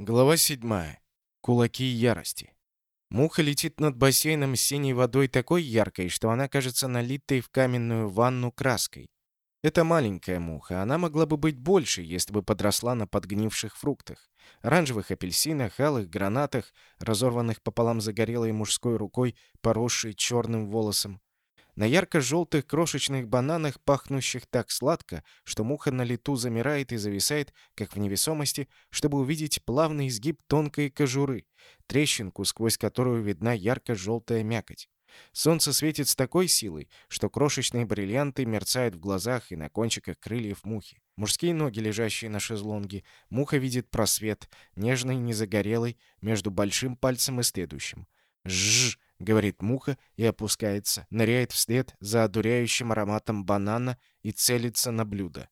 Глава 7. Кулаки ярости. Муха летит над бассейном с синей водой такой яркой, что она кажется налитой в каменную ванну краской. Это маленькая муха, она могла бы быть больше, если бы подросла на подгнивших фруктах. Оранжевых апельсинах, алых гранатах, разорванных пополам загорелой мужской рукой, поросшей черным волосом. На ярко-желтых крошечных бананах, пахнущих так сладко, что муха на лету замирает и зависает, как в невесомости, чтобы увидеть плавный изгиб тонкой кожуры, трещинку, сквозь которую видна ярко-желтая мякоть. Солнце светит с такой силой, что крошечные бриллианты мерцают в глазах и на кончиках крыльев мухи. Мужские ноги, лежащие на шезлонге, муха видит просвет, нежный, незагорелый, между большим пальцем и следующим. Жжж! — говорит муха и опускается, ныряет вслед за одуряющим ароматом банана и целится на блюдо.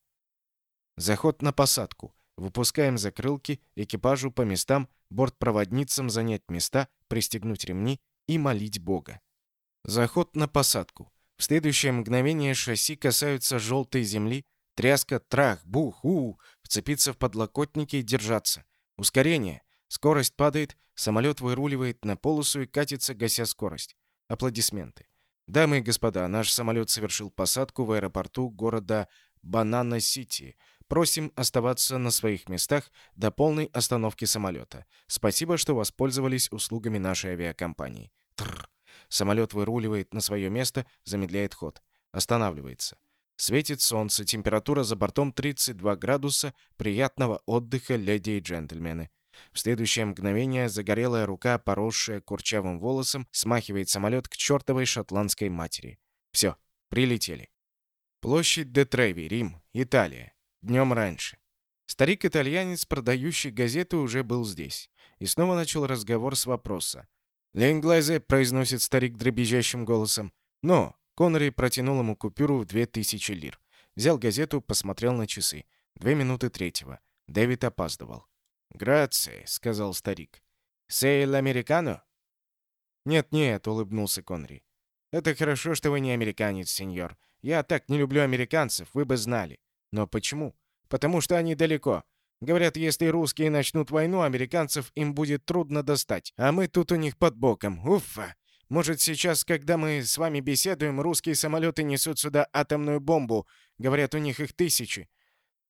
Заход на посадку. Выпускаем закрылки, экипажу по местам, бортпроводницам занять места, пристегнуть ремни и молить Бога. Заход на посадку. В следующее мгновение шасси касаются желтой земли, тряска, трах, бух, у, вцепиться в подлокотники и держаться. Ускорение. Скорость падает, самолет выруливает на полосу и катится, гася скорость. Аплодисменты. Дамы и господа, наш самолет совершил посадку в аэропорту города Банана-Сити. Просим оставаться на своих местах до полной остановки самолета. Спасибо, что воспользовались услугами нашей авиакомпании. Тррр. Самолет выруливает на свое место, замедляет ход. Останавливается. Светит солнце, температура за бортом 32 градуса. Приятного отдыха, леди и джентльмены. В следующее мгновение загорелая рука, поросшая курчавым волосом, смахивает самолет к чертовой шотландской матери. Все, прилетели. Площадь де Треви, Рим, Италия. Днем раньше. Старик-итальянец, продающий газеты, уже был здесь. И снова начал разговор с вопроса. «Ленглазе», — произносит старик дребезжащим голосом. «Но!» — Коннери протянул ему купюру в две тысячи лир. Взял газету, посмотрел на часы. Две минуты третьего. Дэвид опаздывал. «Грации», — сказал старик. «Сейл американо?» «Нет-нет», — улыбнулся Конри. «Это хорошо, что вы не американец, сеньор. Я так не люблю американцев, вы бы знали. Но почему? Потому что они далеко. Говорят, если русские начнут войну, американцев им будет трудно достать, а мы тут у них под боком. Уфа! Может, сейчас, когда мы с вами беседуем, русские самолеты несут сюда атомную бомбу. Говорят, у них их тысячи.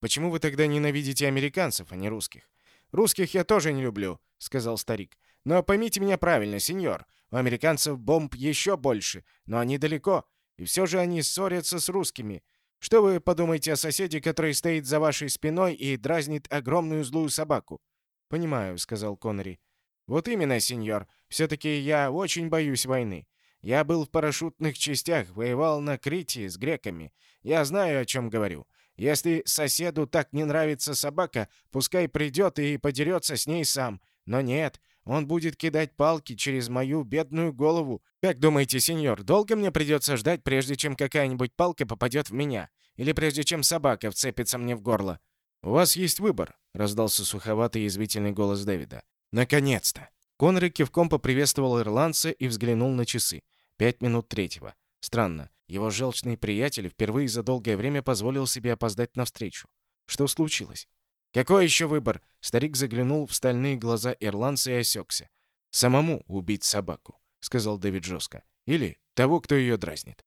Почему вы тогда ненавидите американцев, а не русских? «Русских я тоже не люблю», — сказал старик. «Но поймите меня правильно, сеньор. У американцев бомб еще больше, но они далеко, и все же они ссорятся с русскими. Что вы подумаете о соседе, который стоит за вашей спиной и дразнит огромную злую собаку?» «Понимаю», — сказал Коннери. «Вот именно, сеньор. Все-таки я очень боюсь войны. Я был в парашютных частях, воевал на Крите с греками. Я знаю, о чем говорю. Если соседу так не нравится собака, пускай придет и подерется с ней сам. Но нет, он будет кидать палки через мою бедную голову. Как думаете, сеньор, долго мне придется ждать, прежде чем какая-нибудь палка попадет в меня? Или прежде чем собака вцепится мне в горло? «У вас есть выбор», — раздался суховатый язвительный голос Дэвида. «Наконец-то!» Конрад кивком поприветствовал ирландца и взглянул на часы. Пять минут третьего. Странно. Его желчный приятель впервые за долгое время позволил себе опоздать на встречу. Что случилось? «Какой еще выбор?» Старик заглянул в стальные глаза ирландца и осекся. «Самому убить собаку», — сказал Дэвид жестко. «Или того, кто ее дразнит».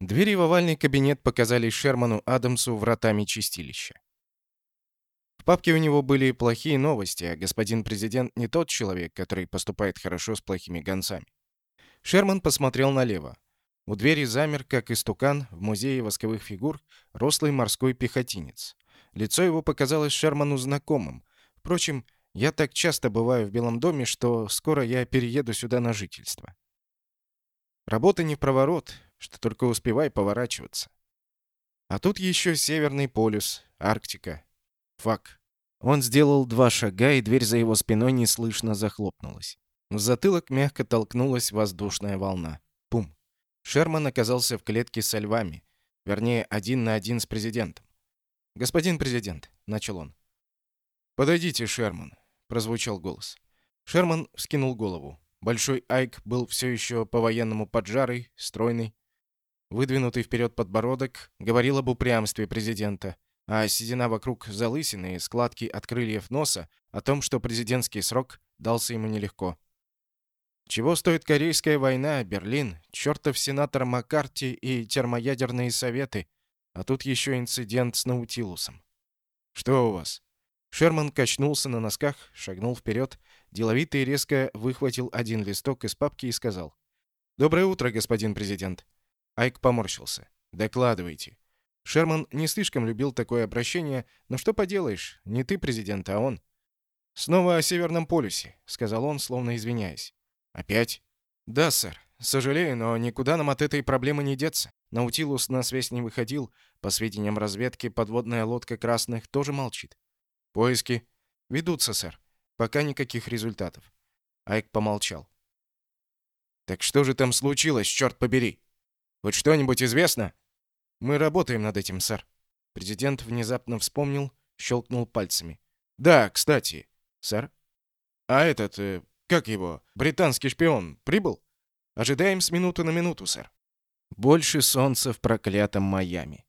Двери в овальный кабинет показались Шерману Адамсу вратами чистилища. В папке у него были плохие новости, а господин президент не тот человек, который поступает хорошо с плохими гонцами. Шерман посмотрел налево. У двери замер, как истукан, в музее восковых фигур, рослый морской пехотинец. Лицо его показалось Шерману знакомым. Впрочем, я так часто бываю в Белом доме, что скоро я перееду сюда на жительство. Работа не в проворот, что только успевай поворачиваться. А тут еще Северный полюс, Арктика. Фак. Он сделал два шага, и дверь за его спиной неслышно захлопнулась. В затылок мягко толкнулась воздушная волна. Шерман оказался в клетке со львами, вернее, один на один с президентом. «Господин президент», — начал он. «Подойдите, Шерман», — прозвучал голос. Шерман вскинул голову. Большой Айк был все еще по-военному поджарый, стройный. Выдвинутый вперед подбородок говорил об упрямстве президента. а седина вокруг залысины и складки от крыльев носа о том, что президентский срок дался ему нелегко. Чего стоит Корейская война, Берлин, чертов сенатор Маккарти и термоядерные советы, а тут еще инцидент с Наутилусом. «Что у вас?» Шерман качнулся на носках, шагнул вперед, деловито и резко выхватил один листок из папки и сказал. «Доброе утро, господин президент». Айк поморщился. «Докладывайте». Шерман не слишком любил такое обращение, но что поделаешь, не ты президент, а он. «Снова о Северном полюсе», — сказал он, словно извиняясь. «Опять?» «Да, сэр. Сожалею, но никуда нам от этой проблемы не деться. Наутилус на связь не выходил. По сведениям разведки, подводная лодка красных тоже молчит. Поиски ведутся, сэр. Пока никаких результатов». Айк помолчал. «Так что же там случилось, черт побери? Хоть что-нибудь известно?» «Мы работаем над этим, сэр». Президент внезапно вспомнил, щелкнул пальцами. «Да, кстати, сэр. А этот, э, как его? Британский шпион прибыл? Ожидаем с минуты на минуту, сэр. Больше солнца в проклятом Майами.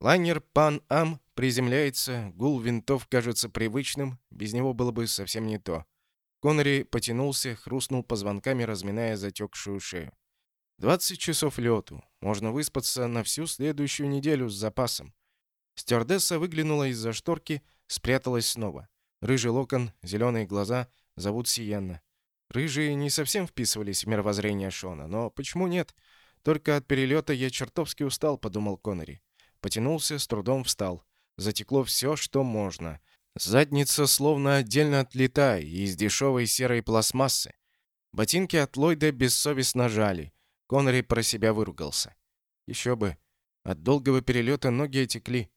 Лайнер Пан-Ам приземляется, гул винтов кажется привычным, без него было бы совсем не то. Коннери потянулся, хрустнул позвонками, разминая затекшую шею. 20 часов лету. Можно выспаться на всю следующую неделю с запасом. Стюардесса выглянула из-за шторки, спряталась снова. Рыжий локон, зеленые глаза, зовут Сиенна. Рыжие не совсем вписывались в мировоззрение Шона, но почему нет? Только от перелета я чертовски устал, подумал Коннери. Потянулся, с трудом встал. Затекло все, что можно. Задница словно отдельно отлетая из дешевой серой пластмассы. Ботинки от Ллойда бессовестно жали. Коннери про себя выругался. Еще бы. От долгого перелета ноги отекли.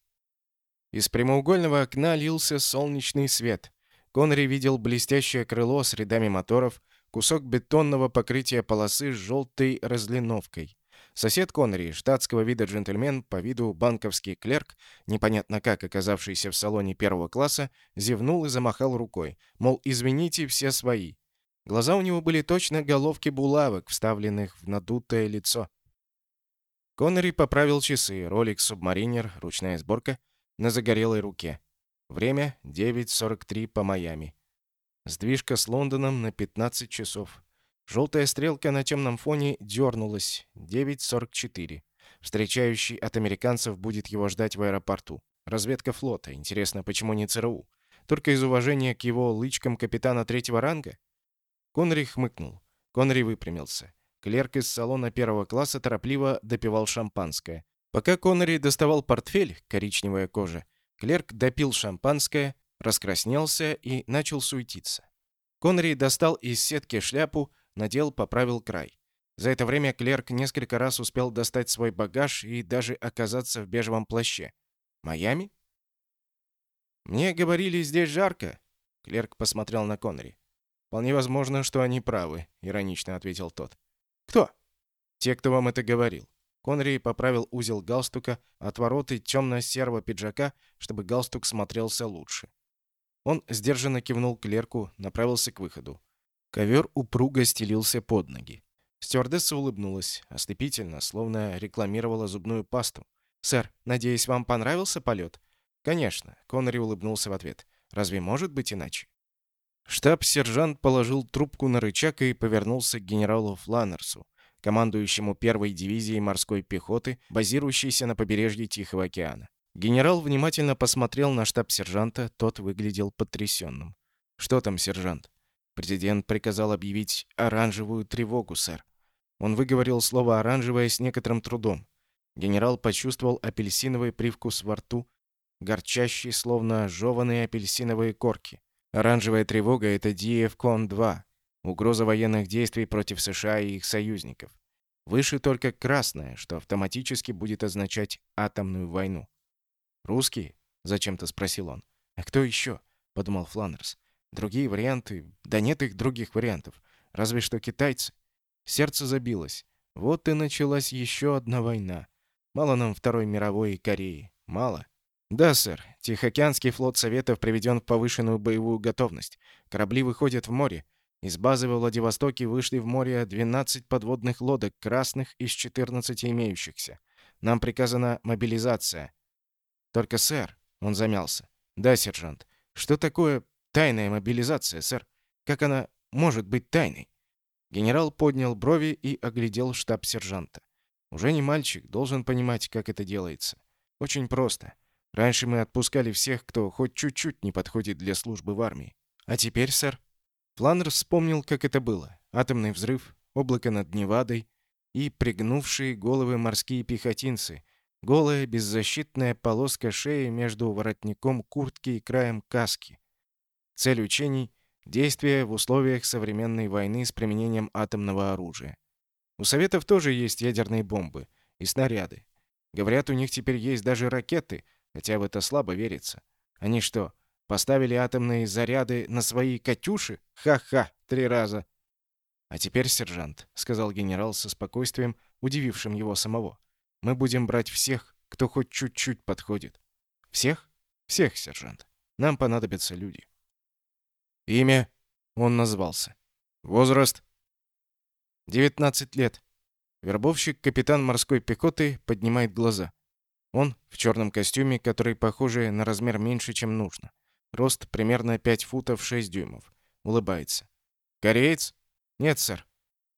Из прямоугольного окна лился солнечный свет. Конри видел блестящее крыло с рядами моторов, кусок бетонного покрытия полосы с желтой разлиновкой. Сосед Конри, штатского вида джентльмен, по виду банковский клерк, непонятно как оказавшийся в салоне первого класса, зевнул и замахал рукой, мол, извините, все свои. Глаза у него были точно головки булавок, вставленных в надутое лицо. Коннери поправил часы, ролик Submariner, ручная сборка, на загорелой руке. Время 9.43 по Майами. Сдвижка с Лондоном на 15 часов. Желтая стрелка на темном фоне дернулась. 9.44. Встречающий от американцев будет его ждать в аэропорту. Разведка флота. Интересно, почему не ЦРУ? Только из уважения к его лычкам капитана третьего ранга? Конри хмыкнул. Конри выпрямился. Клерк из салона первого класса торопливо допивал шампанское. Пока Коннери доставал портфель, коричневая кожа, Клерк допил шампанское, раскраснелся и начал суетиться. Конри достал из сетки шляпу, надел, поправил край. За это время клерк несколько раз успел достать свой багаж и даже оказаться в бежевом плаще. «Майами?» «Мне говорили, здесь жарко», — клерк посмотрел на Конри. «Вполне возможно, что они правы», — иронично ответил тот. «Кто?» «Те, кто вам это говорил. Конри поправил узел галстука, отвороты темно-серого пиджака, чтобы галстук смотрелся лучше. Он сдержанно кивнул клерку, направился к выходу. Ковер упруго стелился под ноги. Стюардесса улыбнулась, ослепительно, словно рекламировала зубную пасту. «Сэр, надеюсь, вам понравился полет?» «Конечно», — Коннери улыбнулся в ответ. «Разве может быть иначе?» Штаб-сержант положил трубку на рычаг и повернулся к генералу Фланнерсу командующему первой дивизией морской пехоты, базирующейся на побережье Тихого океана. Генерал внимательно посмотрел на штаб-сержанта, тот выглядел потрясенным. «Что там, сержант?» Президент приказал объявить оранжевую тревогу, сэр. Он выговорил слово «оранжевое» с некоторым трудом. Генерал почувствовал апельсиновый привкус во рту, горчащий, словно жеванные апельсиновые корки. Оранжевая тревога — это DFCON-2, Угроза военных действий против США и их союзников. Выше только красное, что автоматически будет означать атомную войну. «Русские?» — зачем-то спросил он. «А кто еще?» — подумал Фланнерс. «Другие варианты? Да нет их других вариантов. Разве что китайцы». Сердце забилось. Вот и началась еще одна война. Мало нам Второй мировой и Кореи. Мало. Да, сэр. Тихоокеанский флот Советов приведен в повышенную боевую готовность. Корабли выходят в море. Из базы во Владивостоке вышли в море 12 подводных лодок красных из 14 имеющихся. Нам приказана мобилизация. Только, сэр, он замялся. Да, сержант. Что такое тайная мобилизация, сэр? Как она может быть тайной? Генерал поднял брови и оглядел штаб сержанта. Уже не мальчик, должен понимать, как это делается. Очень просто. Раньше мы отпускали всех, кто хоть чуть-чуть не подходит для службы в армии. А теперь, сэр? Фланнер вспомнил, как это было. Атомный взрыв, облако над Невадой и пригнувшие головы морские пехотинцы, голая беззащитная полоска шеи между воротником куртки и краем каски. Цель учений — действия в условиях современной войны с применением атомного оружия. У Советов тоже есть ядерные бомбы и снаряды. Говорят, у них теперь есть даже ракеты, хотя в это слабо верится. Они что, поставили атомные заряды на свои «Катюши»? Ха-ха, три раза. «А теперь, сержант», — сказал генерал со спокойствием, удивившим его самого, «мы будем брать всех, кто хоть чуть-чуть подходит». «Всех?» «Всех, сержант. Нам понадобятся люди». «Имя?» — он назвался. «Возраст?» «19 лет». Вербовщик, капитан морской пехоты, поднимает глаза. Он в черном костюме, который, похоже, на размер меньше, чем нужно. Рост примерно 5 футов 6 дюймов. Улыбается. «Кореец?» «Нет, сэр».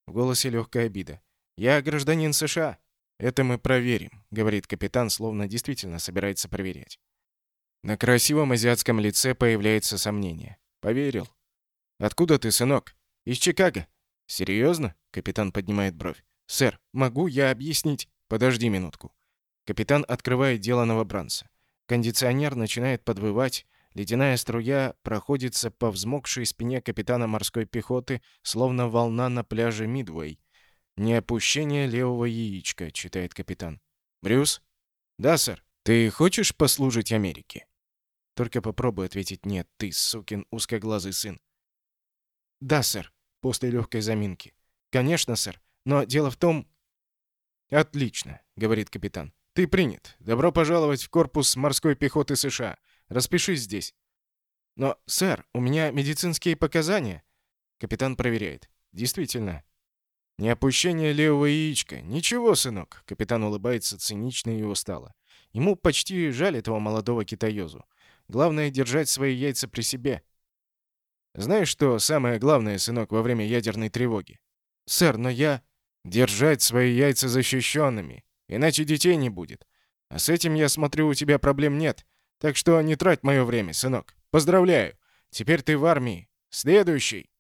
В голосе легкая обида. «Я гражданин США». «Это мы проверим», — говорит капитан, словно действительно собирается проверять. На красивом азиатском лице появляется сомнение. «Поверил». «Откуда ты, сынок?» «Из Чикаго». «Серьезно?» — капитан поднимает бровь. «Сэр, могу я объяснить?» «Подожди минутку». Капитан открывает дело новобранца. Кондиционер начинает подвывать, Ледяная струя проходится по взмокшей спине капитана морской пехоты, словно волна на пляже Мидуэй. «Не опущение левого яичка», — читает капитан. «Брюс?» «Да, сэр. Ты хочешь послужить Америке?» Только попробуй ответить «нет», ты, сукин узкоглазый сын. «Да, сэр», после легкой заминки. «Конечно, сэр. Но дело в том...» «Отлично», — говорит капитан. «Ты принят. Добро пожаловать в корпус морской пехоты США. Распишись здесь». «Но, сэр, у меня медицинские показания». Капитан проверяет. «Действительно». «Не опущение левого яичка. Ничего, сынок». Капитан улыбается цинично и устало. Ему почти жаль этого молодого китаёзу. Главное — держать свои яйца при себе. Знаешь, что самое главное, сынок, во время ядерной тревоги? «Сэр, но я...» «Держать свои яйца защищенными, иначе детей не будет. А с этим, я смотрю, у тебя проблем нет. Так что не трать мое время, сынок. Поздравляю. Теперь ты в армии. Следующий.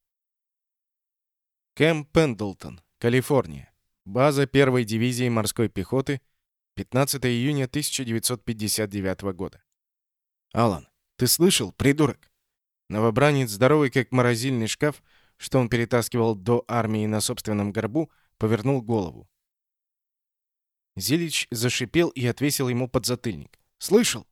Кэм Пендлтон, Калифорния. База первой дивизии морской пехоты. 15 июня 1959 года. Алан, ты слышал, придурок? Новобранец, здоровый как морозильный шкаф, что он перетаскивал до армии на собственном горбу, повернул голову. Зилич зашипел и отвесил ему подзатыльник. «Слышал?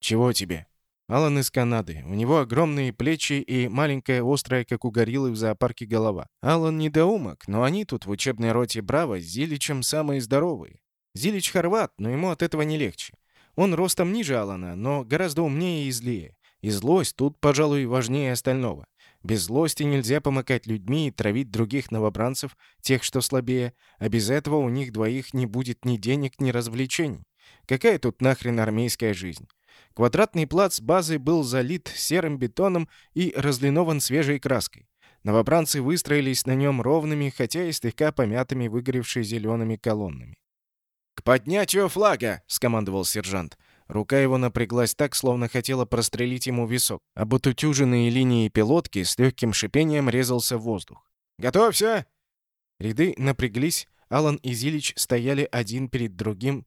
«Чего тебе?» Алан из Канады. У него огромные плечи и маленькая острая, как у гориллы в зоопарке, голова. Алан недоумок, но они тут в учебной роте Браво с Зиличем самые здоровые. Зилич хорват, но ему от этого не легче. Он ростом ниже Алана, но гораздо умнее и злее. И злость тут, пожалуй, важнее остального. Без злости нельзя помыкать людьми и травить других новобранцев, тех, что слабее, а без этого у них двоих не будет ни денег, ни развлечений. Какая тут нахрен армейская жизнь? Квадратный плац базы был залит серым бетоном и разлинован свежей краской. Новобранцы выстроились на нем ровными, хотя и слегка помятыми, выгоревшими зелеными колоннами. «К поднятию флага!» — скомандовал сержант. Рука его напряглась так, словно хотела прострелить ему висок. Об отутюженные линии пилотки с легким шипением резался воздух. «Готовься!» Ряды напряглись, Алан и Зилич стояли один перед другим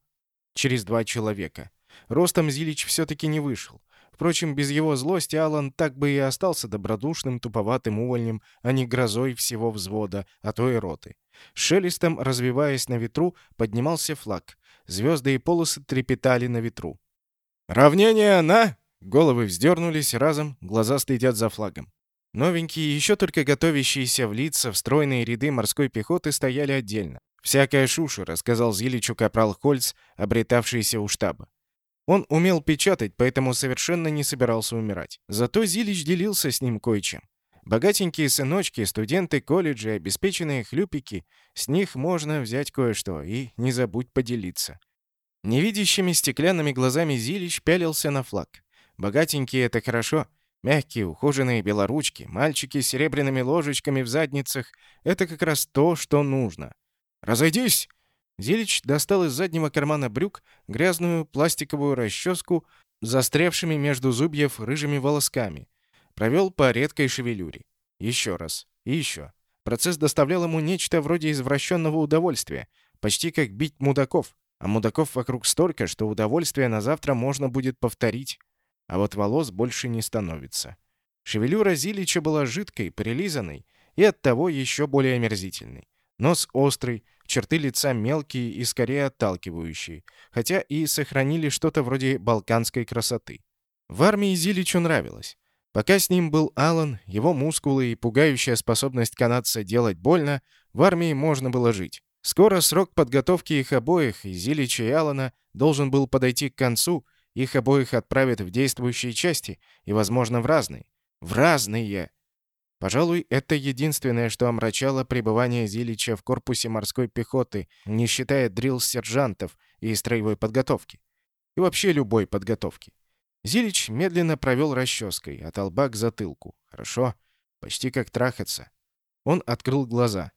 через два человека. Ростом Зилич все-таки не вышел. Впрочем, без его злости Алан так бы и остался добродушным, туповатым увольнем, а не грозой всего взвода, а то и роты. Шелестом, развиваясь на ветру, поднимался флаг. Звезды и полосы трепетали на ветру. «Равнение на...» Головы вздернулись разом, глаза следят за флагом. Новенькие, еще только готовящиеся влиться в стройные ряды морской пехоты, стояли отдельно. «Всякая шуша», — рассказал Зиличу капрал Хольц, обретавшийся у штаба. Он умел печатать, поэтому совершенно не собирался умирать. Зато Зилич делился с ним кое-чем. Богатенькие сыночки, студенты колледжа, обеспеченные хлюпики, с них можно взять кое-что и не забудь поделиться. Невидящими стеклянными глазами Зилич пялился на флаг. Богатенькие — это хорошо. Мягкие, ухоженные белоручки, мальчики с серебряными ложечками в задницах — это как раз то, что нужно. «Разойдись!» Зилич достал из заднего кармана брюк грязную пластиковую расческу застрявшими между зубьев рыжими волосками. Провел по редкой шевелюре. Еще раз. И еще. Процесс доставлял ему нечто вроде извращенного удовольствия, почти как бить мудаков. А мудаков вокруг столько, что удовольствие на завтра можно будет повторить. А вот волос больше не становится. Шевелюра Зилича была жидкой, прилизанной и оттого еще более омерзительной. Нос острый, черты лица мелкие и скорее отталкивающие, хотя и сохранили что-то вроде балканской красоты. В армии Зиличу нравилось. Пока с ним был Алан, его мускулы и пугающая способность канадца делать больно, в армии можно было жить. Скоро срок подготовки их обоих, и Зилича и Алана, должен был подойти к концу, их обоих отправят в действующие части, и, возможно, в разные. В разные! Пожалуй, это единственное, что омрачало пребывание Зилича в корпусе морской пехоты, не считая дрилл-сержантов и строевой подготовки. И вообще любой подготовки. Зилич медленно провел расческой от лба к затылку. Хорошо. Почти как трахаться. Он открыл глаза.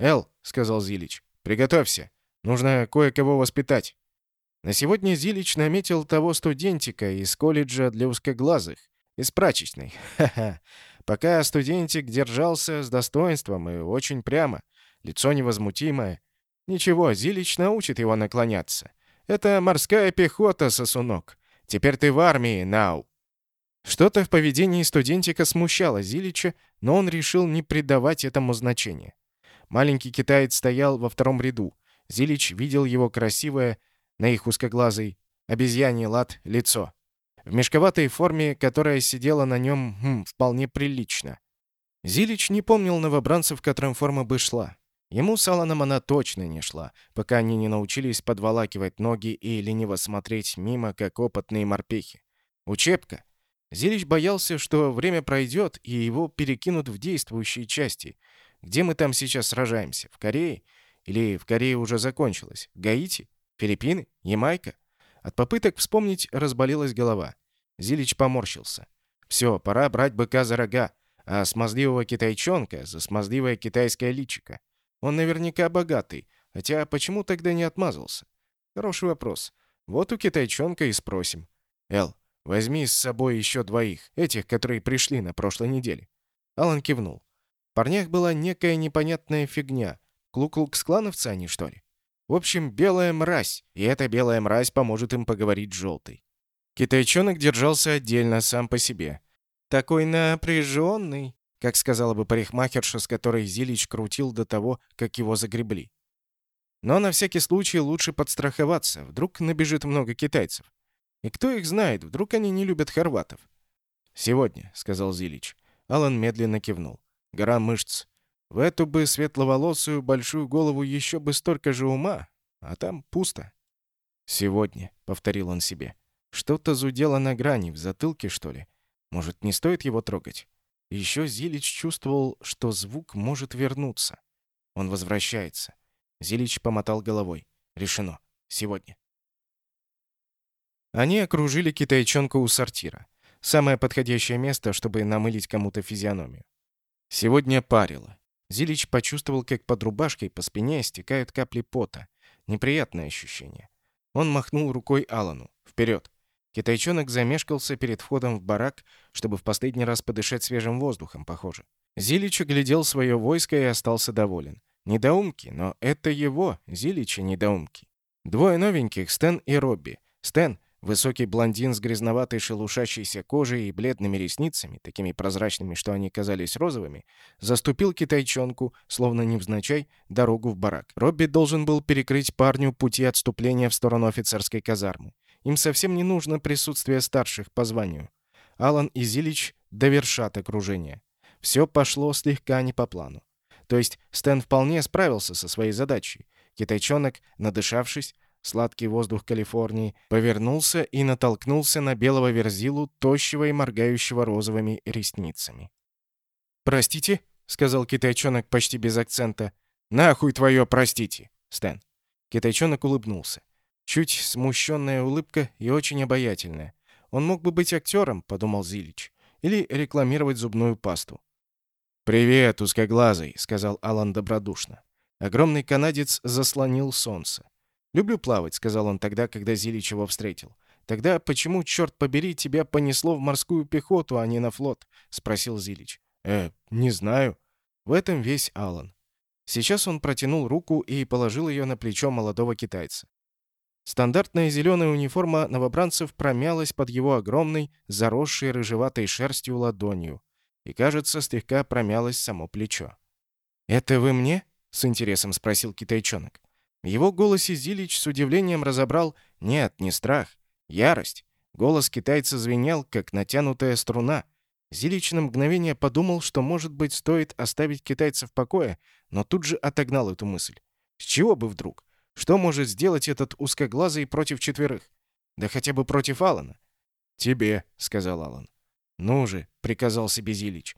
«Эл», — сказал Зилич, — «приготовься. Нужно кое-кого воспитать». На сегодня Зилич наметил того студентика из колледжа для узкоглазых, из прачечной. Ха-ха. Пока студентик держался с достоинством и очень прямо, лицо невозмутимое. Ничего, Зилич научит его наклоняться. Это морская пехота, сосунок. Теперь ты в армии, Нау!» Что-то в поведении студентика смущало Зилича, но он решил не придавать этому значения. Маленький китаец стоял во втором ряду. Зилич видел его красивое, на их узкоглазый, обезьяний лад, лицо. В мешковатой форме, которая сидела на нем хм, вполне прилично. Зилич не помнил новобранцев, которым форма бы шла. Ему с Аланом она точно не шла, пока они не научились подволакивать ноги и лениво смотреть мимо, как опытные морпехи. Учебка. Зилич боялся, что время пройдет, и его перекинут в действующие части. Где мы там сейчас сражаемся? В Корее? Или в Корее уже закончилось? Гаити? Филиппины? Ямайка? От попыток вспомнить разболелась голова. Зилич поморщился. Все, пора брать быка за рога, а смазливого китайчонка за смазливое китайское личико. Он наверняка богатый, хотя почему тогда не отмазался? Хороший вопрос. Вот у китайчонка и спросим. Эл, возьми с собой еще двоих, этих, которые пришли на прошлой неделе. Алан кивнул. В парнях была некая непонятная фигня. Клуклукс-клановцы они, что ли? В общем, белая мразь, и эта белая мразь поможет им поговорить с желтой. Китайчонок держался отдельно, сам по себе. Такой напряженный, как сказала бы парикмахерша, с которой Зилич крутил до того, как его загребли. Но на всякий случай лучше подстраховаться, вдруг набежит много китайцев. И кто их знает, вдруг они не любят хорватов. «Сегодня», — сказал Зилич. Алан медленно кивнул. «Гора мышц. В эту бы светловолосую большую голову еще бы столько же ума, а там пусто». «Сегодня», — повторил он себе. «Что-то зудело на грани, в затылке, что ли? Может, не стоит его трогать?» Еще Зилич чувствовал, что звук может вернуться. Он возвращается. Зилич помотал головой. Решено. Сегодня. Они окружили китайчонка у сортира. Самое подходящее место, чтобы намылить кому-то физиономию. Сегодня парило. Зилич почувствовал, как под рубашкой по спине стекают капли пота. Неприятное ощущение. Он махнул рукой Алану. «Вперед!» Китайчонок замешкался перед входом в барак, чтобы в последний раз подышать свежим воздухом, похоже. Зилич оглядел свое войско и остался доволен. Недоумки, но это его, Зилича, недоумки. Двое новеньких, Стэн и Робби. Стэн — высокий блондин с грязноватой шелушащейся кожей и бледными ресницами, такими прозрачными, что они казались розовыми, заступил китайчонку, словно невзначай, дорогу в барак. Робби должен был перекрыть парню пути отступления в сторону офицерской казармы. Им совсем не нужно присутствие старших по званию. Алан и Зилич довершат окружение. Все пошло слегка не по плану. То есть Стэн вполне справился со своей задачей. Китайчонок, надышавшись, сладкий воздух Калифорнии, повернулся и натолкнулся на белого верзилу, тощего и моргающего розовыми ресницами. «Простите?» — сказал китайчонок почти без акцента. «Нахуй твое простите, Стэн!» Китайчонок улыбнулся. Чуть смущенная улыбка и очень обаятельная. Он мог бы быть актером, подумал Зилич, или рекламировать зубную пасту. «Привет, узкоглазый», — сказал Алан добродушно. Огромный канадец заслонил солнце. «Люблю плавать», — сказал он тогда, когда Зилич его встретил. «Тогда почему, черт побери, тебя понесло в морскую пехоту, а не на флот?» — спросил Зилич. «Э, не знаю». В этом весь Алан. Сейчас он протянул руку и положил ее на плечо молодого китайца. Стандартная зеленая униформа новобранцев промялась под его огромной, заросшей рыжеватой шерстью ладонью. И, кажется, слегка промялось само плечо. «Это вы мне?» — с интересом спросил китайчонок. В его голосе Зилич с удивлением разобрал «нет, не страх, ярость». Голос китайца звенел, как натянутая струна. Зилич на мгновение подумал, что, может быть, стоит оставить китайца в покое, но тут же отогнал эту мысль. С чего бы вдруг? Что может сделать этот узкоглазый против четверых? Да хотя бы против Алана. «Тебе», — сказал Алан. «Ну же», — приказал себе Зилич.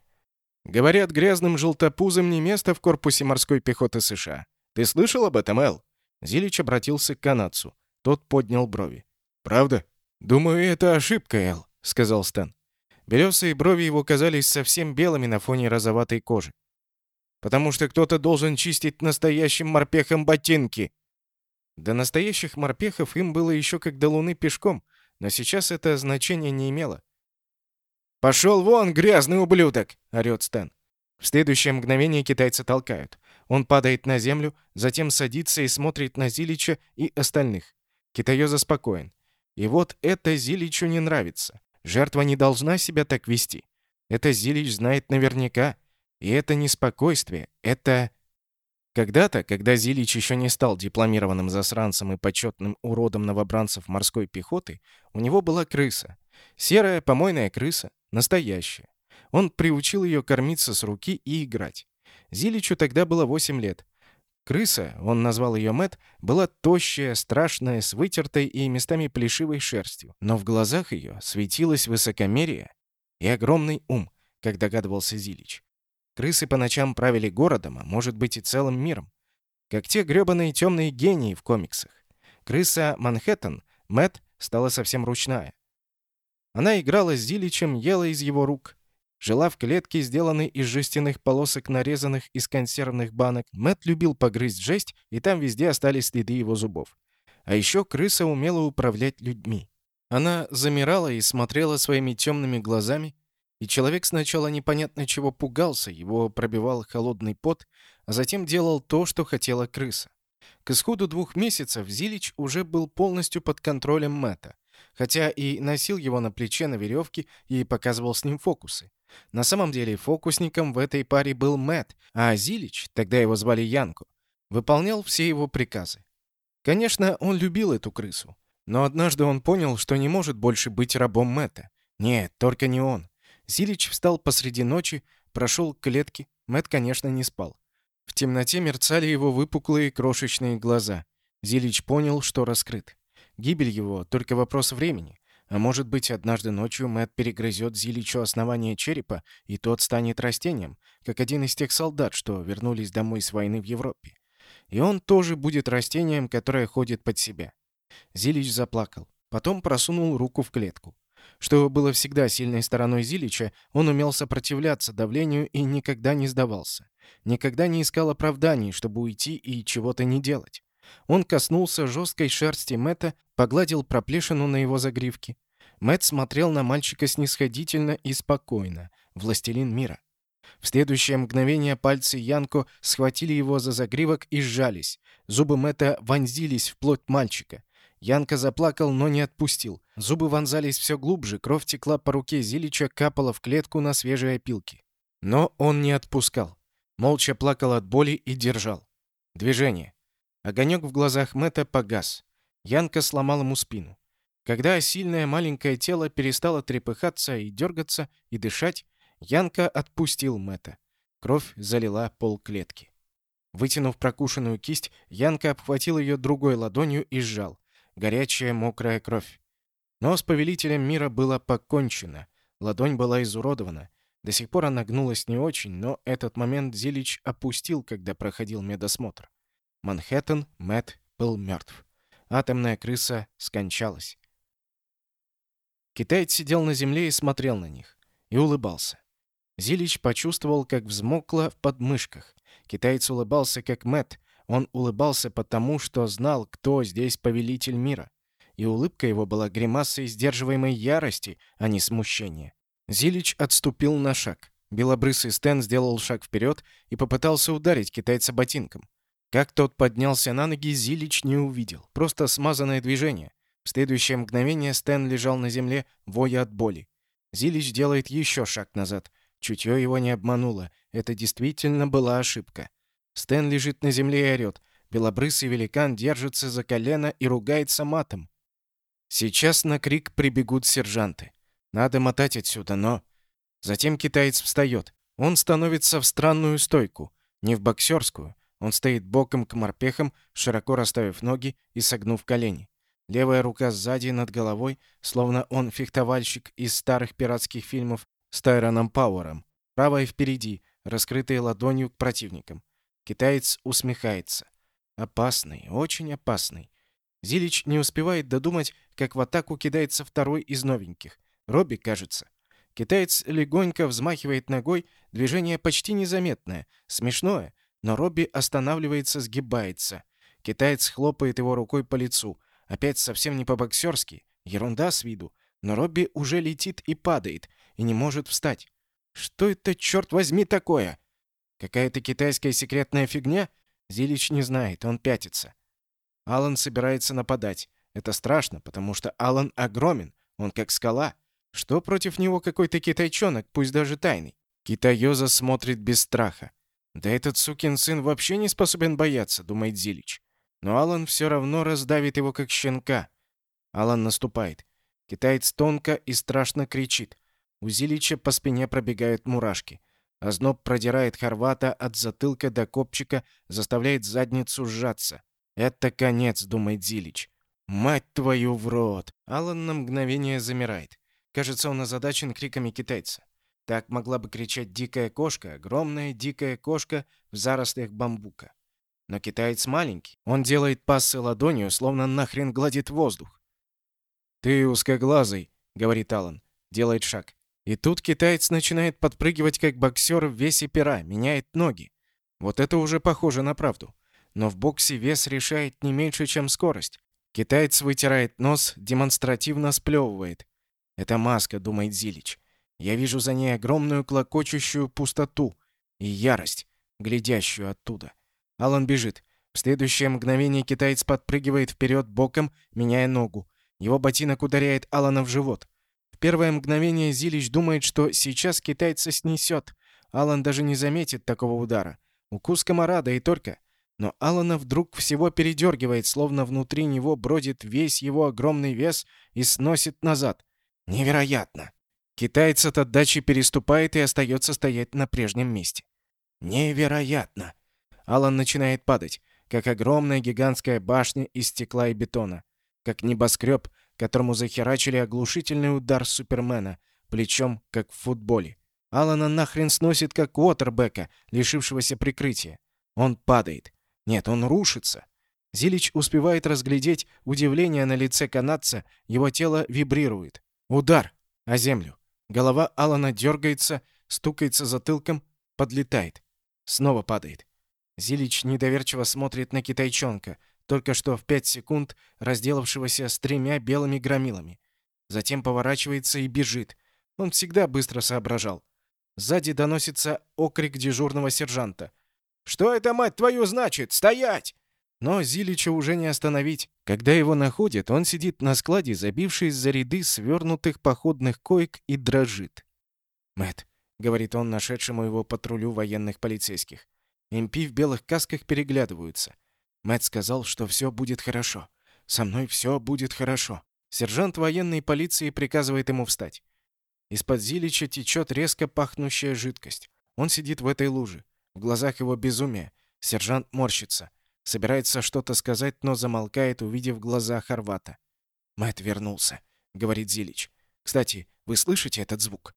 «Говорят, грязным желтопузом не место в корпусе морской пехоты США. Ты слышал об этом, Эл?» Зилич обратился к канадцу. Тот поднял брови. «Правда?» «Думаю, это ошибка, Эл», — сказал Стэн. Белесые брови его казались совсем белыми на фоне розоватой кожи. «Потому что кто-то должен чистить настоящим морпехом ботинки», до настоящих морпехов им было еще как до луны пешком, но сейчас это значение не имело. «Пошел вон, грязный ублюдок!» — орёт Стэн. В следующее мгновение китайца толкают. Он падает на землю, затем садится и смотрит на Зилича и остальных. Китаёза спокоен. И вот это Зиличу не нравится. Жертва не должна себя так вести. Это Зилич знает наверняка. И это не спокойствие, это когда-то, когда Зилич еще не стал дипломированным засранцем и почетным уродом новобранцев морской пехоты, у него была крыса. Серая помойная крыса, настоящая. Он приучил ее кормиться с руки и играть. Зиличу тогда было 8 лет. Крыса, он назвал ее Мэт, была тощая, страшная, с вытертой и местами плешивой шерстью. Но в глазах ее светилось высокомерие и огромный ум, как догадывался Зилич. Крысы по ночам правили городом, а может быть и целым миром. Как те грёбаные темные гении в комиксах. Крыса Манхэттен, Мэт, стала совсем ручная. Она играла с Зиличем, ела из его рук. Жила в клетке, сделанной из жестяных полосок, нарезанных из консервных банок. Мэт любил погрызть жесть, и там везде остались следы его зубов. А еще крыса умела управлять людьми. Она замирала и смотрела своими темными глазами, и человек сначала непонятно чего пугался, его пробивал холодный пот, а затем делал то, что хотела крыса. К исходу двух месяцев Зилич уже был полностью под контролем Мэтта, хотя и носил его на плече на веревке и показывал с ним фокусы. На самом деле фокусником в этой паре был Мэтт, а Зилич, тогда его звали Янку, выполнял все его приказы. Конечно, он любил эту крысу, но однажды он понял, что не может больше быть рабом Мэтта. Нет, только не он. Зилич встал посреди ночи, прошел к клетке. Мэт, конечно, не спал. В темноте мерцали его выпуклые крошечные глаза. Зилич понял, что раскрыт. Гибель его — только вопрос времени. А может быть, однажды ночью Мэт перегрызет Зиличу основание черепа, и тот станет растением, как один из тех солдат, что вернулись домой с войны в Европе. И он тоже будет растением, которое ходит под себя. Зилич заплакал. Потом просунул руку в клетку. Что было всегда сильной стороной Зилича, он умел сопротивляться давлению и никогда не сдавался. Никогда не искал оправданий, чтобы уйти и чего-то не делать. Он коснулся жесткой шерсти Мэтта, погладил проплешину на его загривке. Мэтт смотрел на мальчика снисходительно и спокойно, властелин мира. В следующее мгновение пальцы Янко схватили его за загривок и сжались. Зубы Мэтта вонзились в плоть мальчика. Янка заплакал, но не отпустил. Зубы вонзались все глубже, кровь текла по руке Зилича, капала в клетку на свежие опилки. Но он не отпускал. Молча плакал от боли и держал. Движение. Огонек в глазах Мэтта погас. Янка сломал ему спину. Когда сильное маленькое тело перестало трепыхаться и дергаться, и дышать, Янка отпустил Мэтта. Кровь залила пол клетки. Вытянув прокушенную кисть, Янка обхватил ее другой ладонью и сжал горячая мокрая кровь. Но с повелителем мира было покончено. Ладонь была изуродована. До сих пор она гнулась не очень, но этот момент Зилич опустил, когда проходил медосмотр. Манхэттен, Мэтт, был мертв. Атомная крыса скончалась. Китаец сидел на земле и смотрел на них. И улыбался. Зилич почувствовал, как взмокло в подмышках. Китаец улыбался, как Мэт. Он улыбался потому, что знал, кто здесь повелитель мира. И улыбка его была гримасой сдерживаемой ярости, а не смущения. Зилич отступил на шаг. Белобрысый Стэн сделал шаг вперед и попытался ударить китайца ботинком. Как тот поднялся на ноги, Зилич не увидел. Просто смазанное движение. В следующее мгновение Стэн лежал на земле, воя от боли. Зилич делает еще шаг назад. Чутье его не обмануло. Это действительно была ошибка. Стэн лежит на земле и орёт. Белобрысый великан держится за колено и ругается матом. Сейчас на крик прибегут сержанты. Надо мотать отсюда, но... Затем китаец встает. Он становится в странную стойку. Не в боксерскую. Он стоит боком к морпехам, широко расставив ноги и согнув колени. Левая рука сзади над головой, словно он фехтовальщик из старых пиратских фильмов с Тайроном Пауэром. Правая впереди, раскрытая ладонью к противникам. Китаец усмехается. Опасный, очень опасный. Зилич не успевает додумать, как в атаку кидается второй из новеньких. Робби, кажется. Китаец легонько взмахивает ногой, движение почти незаметное, смешное, но Робби останавливается, сгибается. Китаец хлопает его рукой по лицу. Опять совсем не по-боксерски. Ерунда с виду. Но Робби уже летит и падает, и не может встать. Что это, черт возьми, такое? Какая-то китайская секретная фигня? Зилич не знает, он пятится. Алан собирается нападать. Это страшно, потому что Алан огромен, он как скала. Что против него какой-то китайчонок, пусть даже тайный? Китаёза смотрит без страха. Да этот сукин сын вообще не способен бояться, думает Зилич. Но Алан все равно раздавит его как щенка. Алан наступает. Китаец тонко и страшно кричит. У Зилича по спине пробегают мурашки. Озноб продирает Хорвата от затылка до копчика, заставляет задницу сжаться. «Это конец», — думает Зилич. «Мать твою в рот!» Алан на мгновение замирает. Кажется, он озадачен криками китайца. Так могла бы кричать дикая кошка, огромная дикая кошка в зарослях бамбука. Но китаец маленький. Он делает пассы ладонью, словно нахрен гладит воздух. «Ты узкоглазый», — говорит Алан. Делает шаг. И тут китаец начинает подпрыгивать, как боксер в весе пера, меняет ноги. Вот это уже похоже на правду. Но в боксе вес решает не меньше, чем скорость. Китаец вытирает нос, демонстративно сплевывает. «Это маска», — думает Зилич. Я вижу за ней огромную клокочущую пустоту и ярость, глядящую оттуда. Алан бежит. В следующее мгновение китаец подпрыгивает вперед боком, меняя ногу. Его ботинок ударяет Алана в живот. В первое мгновение Зилич думает, что сейчас китайца снесет. Алан даже не заметит такого удара. Укус комарада и только. Но Алана вдруг всего передергивает, словно внутри него бродит весь его огромный вес и сносит назад. Невероятно! Китаец от отдачи переступает и остается стоять на прежнем месте. Невероятно! Алан начинает падать, как огромная гигантская башня из стекла и бетона, как небоскреб, которому захерачили оглушительный удар Супермена, плечом, как в футболе. Алана нахрен сносит, как Уотербека, лишившегося прикрытия. Он падает. Нет, он рушится. Зилич успевает разглядеть удивление на лице канадца, его тело вибрирует. Удар! О землю. Голова Алана дергается, стукается затылком, подлетает. Снова падает. Зилич недоверчиво смотрит на китайчонка, только что в пять секунд разделавшегося с тремя белыми громилами. Затем поворачивается и бежит. Он всегда быстро соображал. Сзади доносится окрик дежурного сержанта. «Что это, мать твою, значит? Стоять!» Но Зилича уже не остановить. Когда его находят, он сидит на складе, забившись за ряды свернутых походных коек и дрожит. Мэт, говорит он нашедшему его патрулю военных полицейских. МП в белых касках переглядываются. Мэт сказал, что все будет хорошо. Со мной все будет хорошо. Сержант военной полиции приказывает ему встать. Из-под Зилича течет резко пахнущая жидкость. Он сидит в этой луже. В глазах его безумие. Сержант морщится. Собирается что-то сказать, но замолкает, увидев глаза Хорвата. Мэт вернулся», — говорит Зилич. «Кстати, вы слышите этот звук?»